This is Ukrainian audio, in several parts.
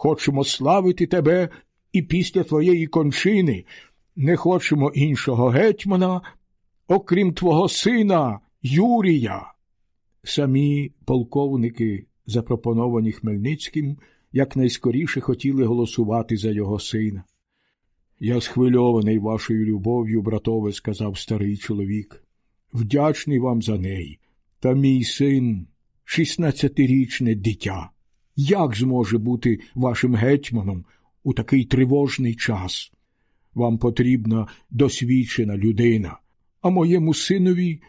Хочемо славити тебе і після твоєї кончини. Не хочемо іншого гетьмана, окрім твого сина Юрія. Самі полковники, запропоновані Хмельницьким, якнайскоріше хотіли голосувати за його сина. Я схвильований вашою любов'ю, братове, сказав старий чоловік. Вдячний вам за неї. Та мій син шістнадцятирічне дитя. Як зможе бути вашим гетьманом у такий тривожний час? Вам потрібна досвідчена людина, а моєму синові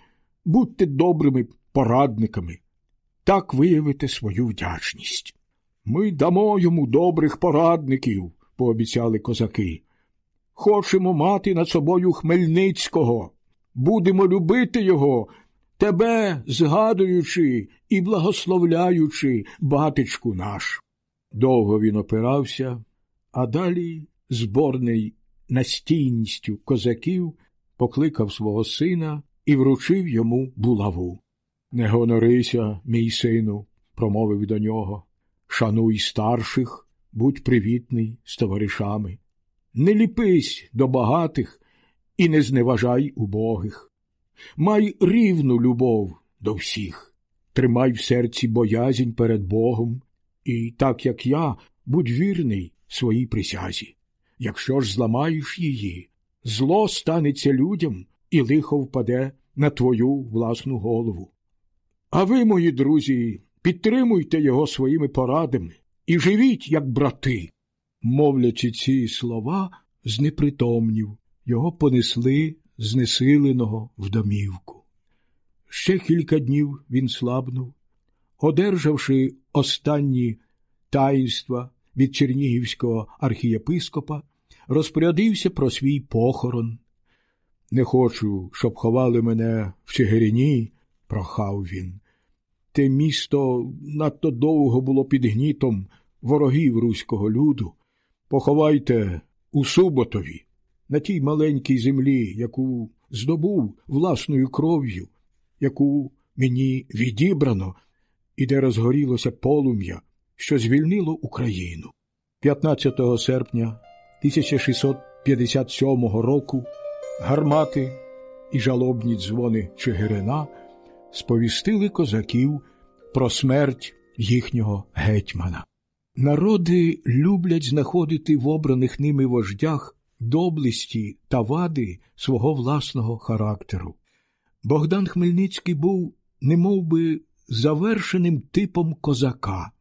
будьте добрими порадниками. Так виявите свою вдячність. Ми дамо йому добрих порадників, пообіцяли козаки. Хочемо мати над собою Хмельницького, будемо любити його, тебе згадуючи і благословляючи, батечку наш. Довго він опирався, а далі, зборний настійністю козаків, покликав свого сина і вручив йому булаву. Не гонорися, мій сину, промовив до нього. Шануй старших, будь привітний з товаришами. Не ліпись до багатих і не зневажай убогих. Май рівну любов до всіх, тримай в серці боязнь перед Богом, і, так як я, будь вірний своїй присязі. Якщо ж зламаєш її, зло станеться людям і лихо впаде на твою власну голову. А ви, мої друзі, підтримуйте його своїми порадами і живіть, як брати. Мовлячи ці слова, знепритомнів, його понесли знесиленого в домівку. Ще кілька днів він слабнув, одержавши останні таїнства від чернігівського архієпископа, розпорядився про свій похорон. Не хочу, щоб ховали мене в Чигирині, прохав він. Те місто надто довго було під гнітом ворогів руського люду. Поховайте у Суботові, на тій маленькій землі, яку здобув власною кров'ю, яку мені відібрано, і де розгорілося полум'я, що звільнило Україну. 15 серпня 1657 року гармати і жалобні дзвони Чигирина сповістили козаків про смерть їхнього гетьмана. Народи люблять знаходити в обраних ними вождях доблесті та вади свого власного характеру. Богдан Хмельницький був немов би, завершеним типом козака,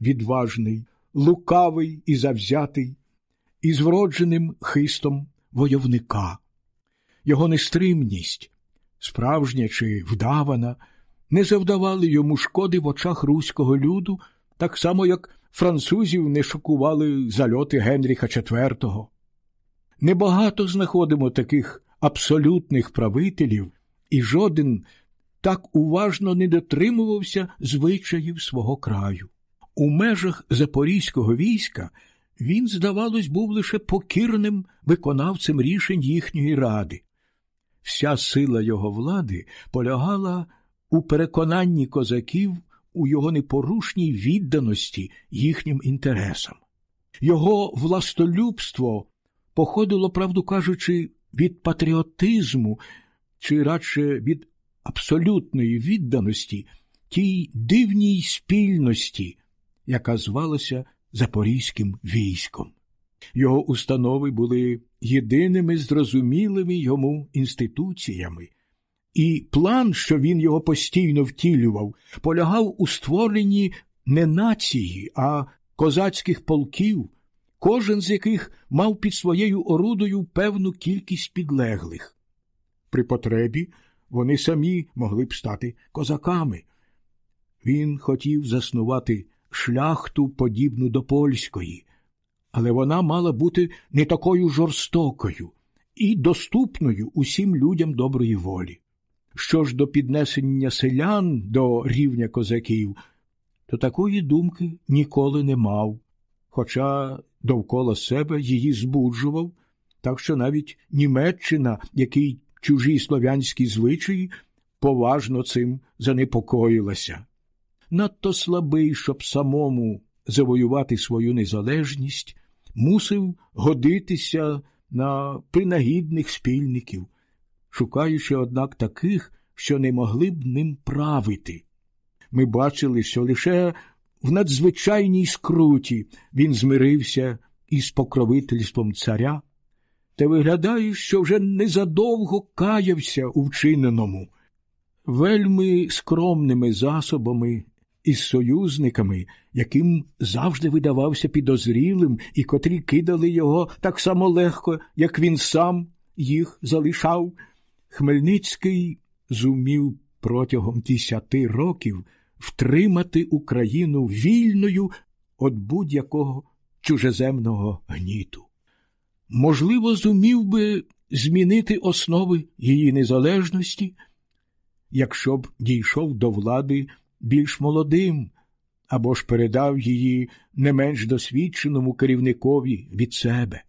відважний, лукавий і завзятий, із вродженим хистом войовника. Його нестримність, справжня чи вдавана, не завдавали йому шкоди в очах руського люду, так само, як французів не шокували зальоти Генріха IV. Небагато знаходимо таких абсолютних правителів, і жоден так уважно не дотримувався звичаїв свого краю. У межах запорізького війська він, здавалось, був лише покірним виконавцем рішень їхньої ради. Вся сила його влади полягала у переконанні козаків у його непорушній відданості їхнім інтересам. Його властолюбство походило, правду кажучи, від патріотизму, чи радше від абсолютної відданості тій дивній спільності, яка звалася Запорізьким військом. Його установи були єдиними зрозумілими йому інституціями, і план, що він його постійно втілював, полягав у створенні не нації, а козацьких полків, кожен з яких мав під своєю орудою певну кількість підлеглих. При потребі вони самі могли б стати козаками. Він хотів заснувати шляхту, подібну до польської, але вона мала бути не такою жорстокою і доступною усім людям доброї волі. Що ж до піднесення селян до рівня козаків, то такої думки ніколи не мав, хоча довкола себе її збуджував, так що навіть Німеччина, який чужі слов'янські звичаї, поважно цим занепокоїлася. Надто слабий, щоб самому завоювати свою незалежність, мусив годитися на принагідних спільників, шукаючи, однак, таких, що не могли б ним правити. Ми бачили, що лише в надзвичайній скруті. Він змирився із покровительством царя, та виглядає, що вже незадовго каявся у вчиненому. Вельми скромними засобами із союзниками, яким завжди видавався підозрілим і котрі кидали його так само легко, як він сам їх залишав, Хмельницький зумів протягом десяти років втримати Україну вільною від будь-якого чужеземного гніту. Можливо, зумів би змінити основи її незалежності, якщо б дійшов до влади більш молодим, або ж передав її не менш досвідченому керівникові від себе.